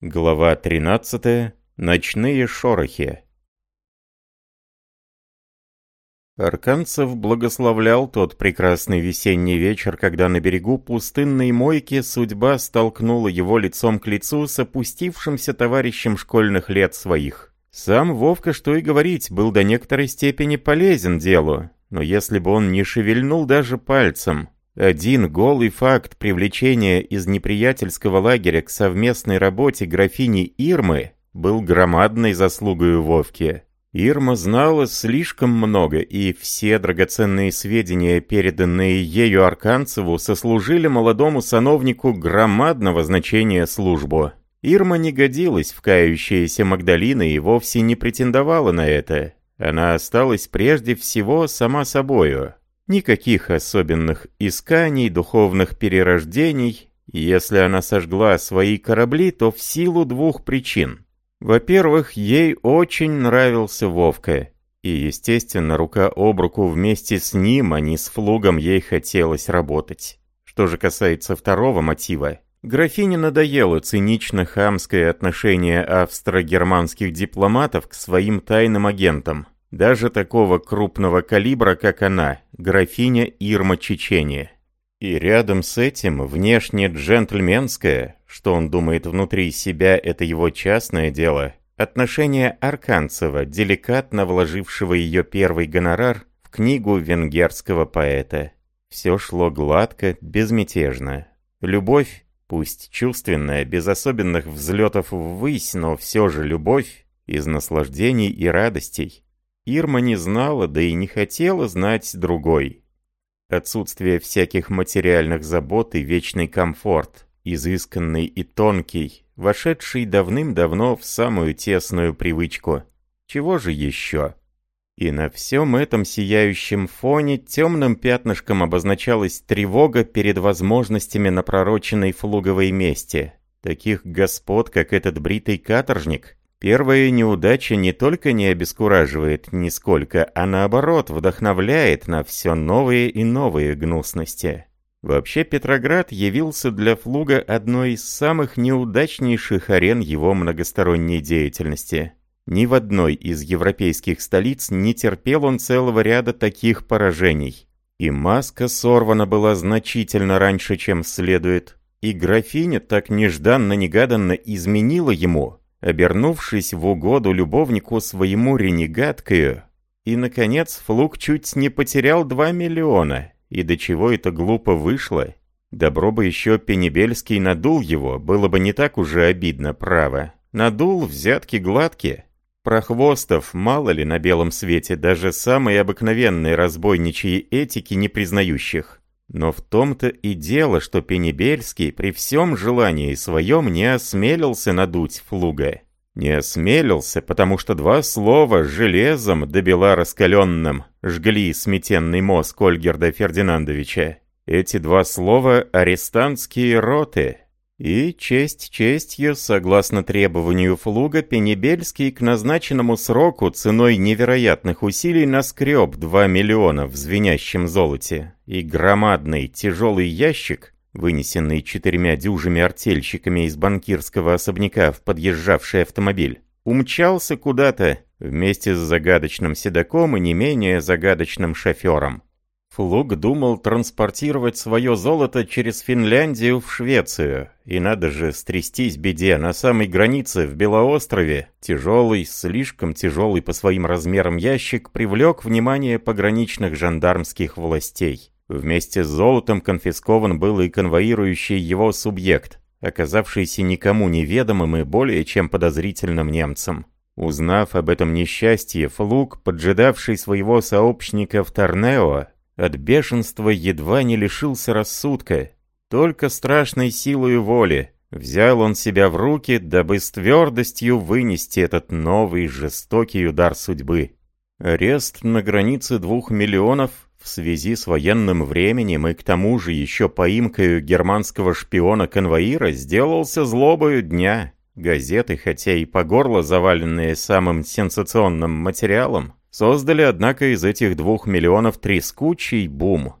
Глава 13. Ночные шорохи. Арканцев благословлял тот прекрасный весенний вечер, когда на берегу пустынной мойки судьба столкнула его лицом к лицу с опустившимся товарищем школьных лет своих. Сам Вовка, что и говорить, был до некоторой степени полезен делу, но если бы он не шевельнул даже пальцем, один голый факт привлечения из неприятельского лагеря к совместной работе графини Ирмы был громадной заслугой Вовки. Ирма знала слишком много, и все драгоценные сведения, переданные ею Арканцеву, сослужили молодому сановнику громадного значения службу. Ирма не годилась в кающиеся Магдалины и вовсе не претендовала на это. Она осталась прежде всего сама собою, Никаких особенных исканий, духовных перерождений. Если она сожгла свои корабли, то в силу двух причин. Во-первых, ей очень нравился Вовка. И, естественно, рука об руку вместе с ним, а не с Флугом, ей хотелось работать. Что же касается второго мотива, графине надоело цинично-хамское отношение австро-германских дипломатов к своим тайным агентам. Даже такого крупного калибра, как она, графиня Ирма Чечения. И рядом с этим внешне джентльменское, что он думает внутри себя, это его частное дело, отношение Арканцева, деликатно вложившего ее первый гонорар в книгу венгерского поэта. Все шло гладко, безмятежно. Любовь, пусть чувственная, без особенных взлетов ввысь, но все же любовь, из наслаждений и радостей, Ирма не знала, да и не хотела знать другой. Отсутствие всяких материальных забот и вечный комфорт, изысканный и тонкий, вошедший давным-давно в самую тесную привычку. Чего же еще? И на всем этом сияющем фоне темным пятнышком обозначалась тревога перед возможностями напророченной флуговой мести. Таких господ, как этот бритый каторжник, Первая неудача не только не обескураживает нисколько, а наоборот вдохновляет на все новые и новые гнусности. Вообще Петроград явился для Флуга одной из самых неудачнейших арен его многосторонней деятельности. Ни в одной из европейских столиц не терпел он целого ряда таких поражений. И маска сорвана была значительно раньше, чем следует. И графиня так нежданно-негаданно изменила ему, обернувшись в угоду любовнику своему ренегаткою, и, наконец, Флук чуть не потерял 2 миллиона, и до чего это глупо вышло. Добро бы еще Пенебельский надул его, было бы не так уже обидно, право. Надул взятки гладкие. Прохвостов мало ли на белом свете, даже самые обыкновенные разбойничьи этики не признающих. Но в том-то и дело, что Пенебельский при всем желании своем не осмелился надуть флуга. Не осмелился, потому что два слова железом добила раскаленным жгли сметенный мозг Ольгерда Фердинандовича. Эти два слова — арестантские роты. И честь честью, согласно требованию Флуга, Пенебельский к назначенному сроку ценой невероятных усилий наскреб 2 миллиона в звенящем золоте. И громадный тяжелый ящик, вынесенный четырьмя дюжими артельщиками из банкирского особняка в подъезжавший автомобиль, умчался куда-то вместе с загадочным седаком и не менее загадочным шофером. Флуг думал транспортировать свое золото через Финляндию в Швецию. И надо же стрястись беде на самой границе в Белоострове. Тяжелый, слишком тяжелый по своим размерам ящик привлек внимание пограничных жандармских властей. Вместе с золотом конфискован был и конвоирующий его субъект, оказавшийся никому неведомым и более чем подозрительным немцем. Узнав об этом несчастье, Флуг, поджидавший своего сообщника в Торнео, от бешенства едва не лишился рассудка. Только страшной силой воли взял он себя в руки, дабы с твердостью вынести этот новый жестокий удар судьбы. Арест на границе двух миллионов в связи с военным временем и к тому же еще поимкою германского шпиона-конвоира сделался злобою дня. Газеты, хотя и по горло заваленные самым сенсационным материалом, Создали, однако, из этих двух миллионов трескучий бум.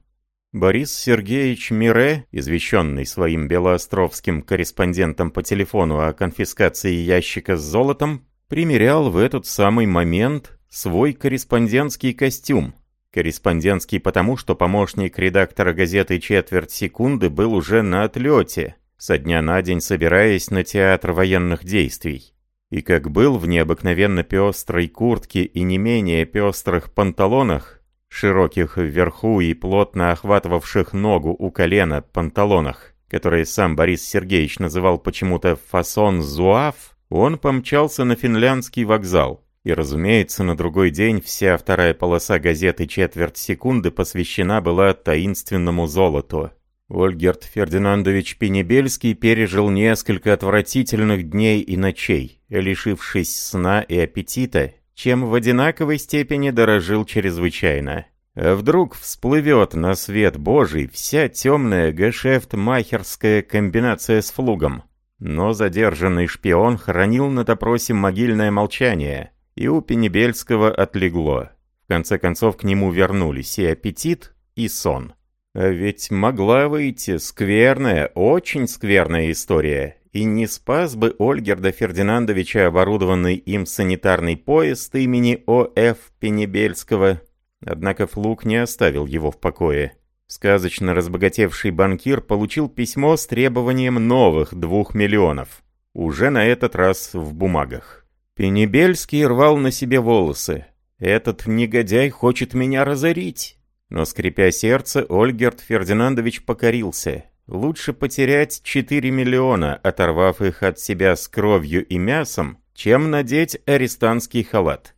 Борис Сергеевич Мире, извещенный своим белоостровским корреспондентом по телефону о конфискации ящика с золотом, примерял в этот самый момент свой корреспондентский костюм. Корреспондентский потому, что помощник редактора газеты «Четверть секунды» был уже на отлете, со дня на день собираясь на театр военных действий. И как был в необыкновенно пестрой куртке и не менее пестрых панталонах, широких вверху и плотно охватывавших ногу у колена панталонах, которые сам Борис Сергеевич называл почему-то «фасон зуав», он помчался на финляндский вокзал. И, разумеется, на другой день вся вторая полоса газеты «Четверть секунды» посвящена была таинственному золоту. Ольгерт Фердинандович Пенебельский пережил несколько отвратительных дней и ночей, лишившись сна и аппетита, чем в одинаковой степени дорожил чрезвычайно. А вдруг всплывет на свет Божий вся темная гешефт-махерская комбинация с флугом. Но задержанный шпион хранил на допросе могильное молчание, и у Пенебельского отлегло. В конце концов к нему вернулись и аппетит, и сон. А ведь могла выйти скверная, очень скверная история, и не спас бы Ольгерда Фердинандовича оборудованный им санитарный поезд имени О.Ф. Пенебельского. Однако Флук не оставил его в покое. Сказочно разбогатевший банкир получил письмо с требованием новых двух миллионов. Уже на этот раз в бумагах. Пенебельский рвал на себе волосы. «Этот негодяй хочет меня разорить!» Но, скрипя сердце, Ольгерд Фердинандович покорился. Лучше потерять 4 миллиона, оторвав их от себя с кровью и мясом, чем надеть арестантский халат.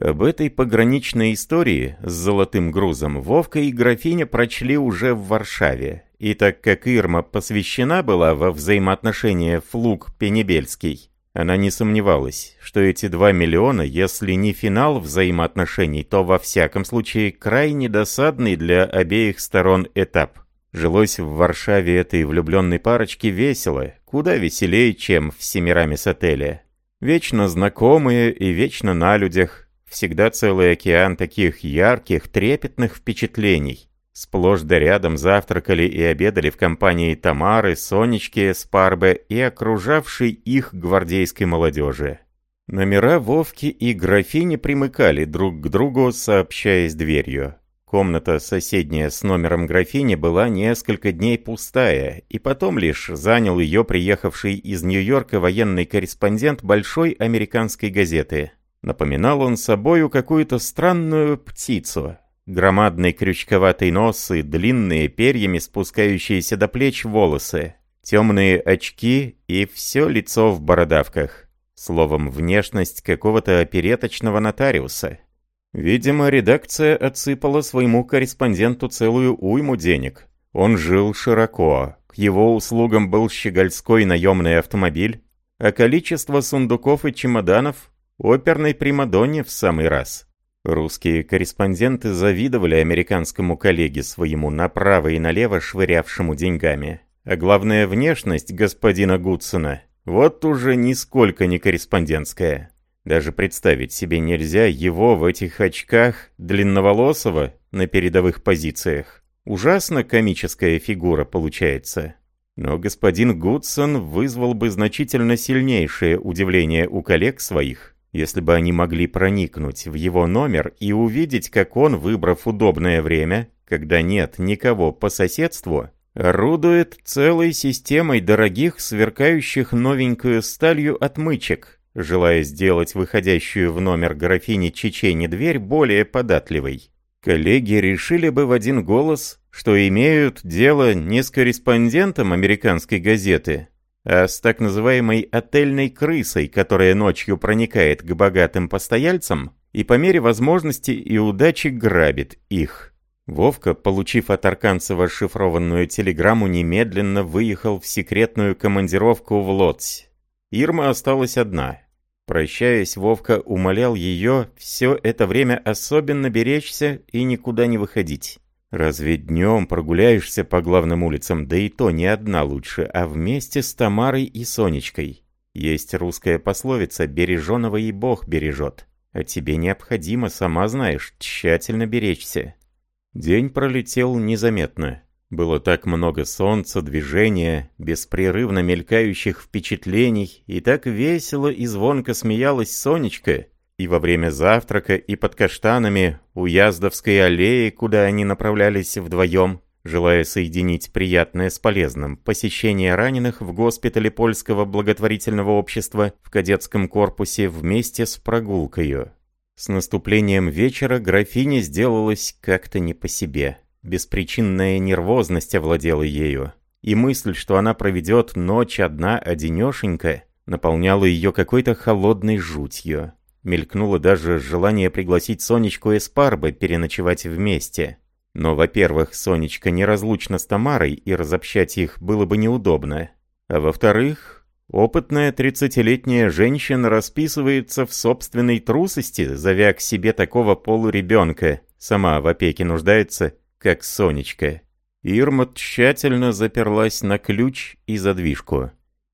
Об этой пограничной истории с золотым грузом Вовка и графиня прочли уже в Варшаве. И так как Ирма посвящена была во взаимоотношения Флуг-Пенебельский, она не сомневалась, что эти 2 миллиона, если не финал взаимоотношений, то во всяком случае крайне досадный для обеих сторон этап. Жилось в Варшаве этой влюбленной парочке весело, куда веселее, чем в Семирамис отеле. Вечно знакомые и вечно на людях, всегда целый океан таких ярких, трепетных впечатлений. Сплошь да рядом завтракали и обедали в компании Тамары, Сонечки, Спарбе и окружавшей их гвардейской молодежи. Номера Вовки и графини примыкали друг к другу, сообщаясь дверью. Комната, соседняя с номером графини, была несколько дней пустая, и потом лишь занял ее приехавший из Нью-Йорка военный корреспондент большой американской газеты. Напоминал он собою какую-то странную птицу. Громадный крючковатый нос и длинные перьями спускающиеся до плеч волосы, темные очки и все лицо в бородавках. Словом, внешность какого-то опереточного нотариуса. Видимо, редакция отсыпала своему корреспонденту целую уйму денег. Он жил широко, к его услугам был щегольской наемный автомобиль, а количество сундуков и чемоданов – оперной примадонне в самый раз. Русские корреспонденты завидовали американскому коллеге своему направо и налево швырявшему деньгами. А главная внешность господина Гудсона – вот уже нисколько не корреспондентская. Даже представить себе нельзя его в этих очках, длинноволосого, на передовых позициях. Ужасно комическая фигура получается. Но господин Гудсон вызвал бы значительно сильнейшее удивление у коллег своих, если бы они могли проникнуть в его номер и увидеть, как он, выбрав удобное время, когда нет никого по соседству, орудует целой системой дорогих, сверкающих новенькую сталью отмычек, желая сделать выходящую в номер графини Чечени дверь более податливой. Коллеги решили бы в один голос, что имеют дело не с корреспондентом американской газеты, а с так называемой отельной крысой, которая ночью проникает к богатым постояльцам и по мере возможности и удачи грабит их. Вовка, получив от Арканцева шифрованную телеграмму, немедленно выехал в секретную командировку в Лодзь. Ирма осталась одна, Прощаясь, Вовка умолял ее все это время особенно беречься и никуда не выходить. Разве днем прогуляешься по главным улицам, да и то не одна лучше, а вместе с Тамарой и Сонечкой? Есть русская пословица «береженого и Бог бережет». А тебе необходимо, сама знаешь, тщательно беречься. День пролетел незаметно. Было так много солнца, движения, беспрерывно мелькающих впечатлений, и так весело и звонко смеялась Сонечка, и во время завтрака, и под каштанами у Яздовской аллеи, куда они направлялись вдвоем, желая соединить приятное с полезным, посещение раненых в госпитале Польского благотворительного общества в кадетском корпусе вместе с прогулкою. С наступлением вечера графиня сделалась как-то не по себе. Беспричинная нервозность овладела ею, и мысль, что она проведет ночь одна одинешенька, наполняла ее какой-то холодной жутью. Мелькнуло даже желание пригласить Сонечку Эспарбы переночевать вместе. Но, во-первых, Сонечка неразлучна с Тамарой, и разобщать их было бы неудобно. А во-вторых, опытная тридцатилетняя женщина расписывается в собственной трусости, зовя к себе такого полуребенка, сама в опеке нуждается, как Сонечка. Ирма тщательно заперлась на ключ и задвижку.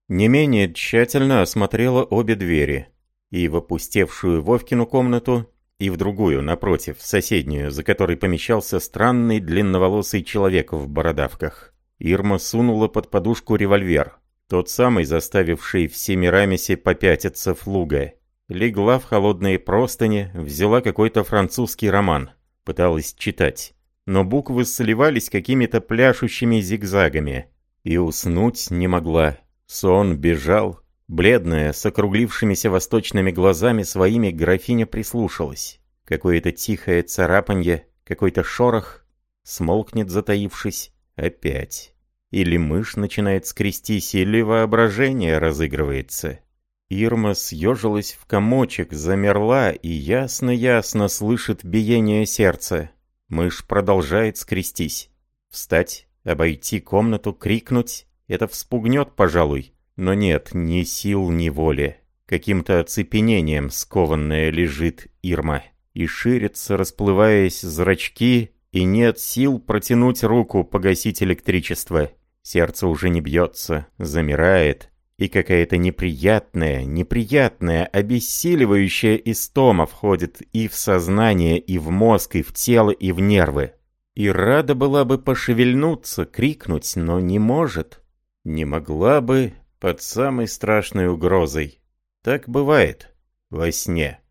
Не менее тщательно осмотрела обе двери и в опустевшую Вовкину комнату, и в другую, напротив, соседнюю, за которой помещался странный длинноволосый человек в бородавках. Ирма сунула под подушку револьвер, тот самый, заставивший в Семирамисе попятиться флуга. Легла в холодные простыни, взяла какой-то французский роман, пыталась читать. Но буквы сливались какими-то пляшущими зигзагами. И уснуть не могла. Сон бежал, Бледная, с округлившимися восточными глазами своими, графиня прислушалась. Какое-то тихое царапанье, какой-то шорох. Смолкнет, затаившись. Опять. Или мышь начинает скрестись, или воображение разыгрывается. Ирма съежилась в комочек, замерла и ясно-ясно слышит биение сердца. Мышь продолжает скрестись. Встать, обойти комнату, крикнуть — это вспугнет, пожалуй. Но нет ни сил, ни воли. Каким-то оцепенением скованная лежит Ирма. И ширится, расплываясь зрачки, и нет сил протянуть руку, погасить электричество. Сердце уже не бьется, замирает, и какая-то неприятная, неприятная, обессиливающая истома входит и в сознание, и в мозг, и в тело, и в нервы. И рада была бы пошевельнуться, крикнуть, но не может. Не могла бы, под самой страшной угрозой. Так бывает во сне.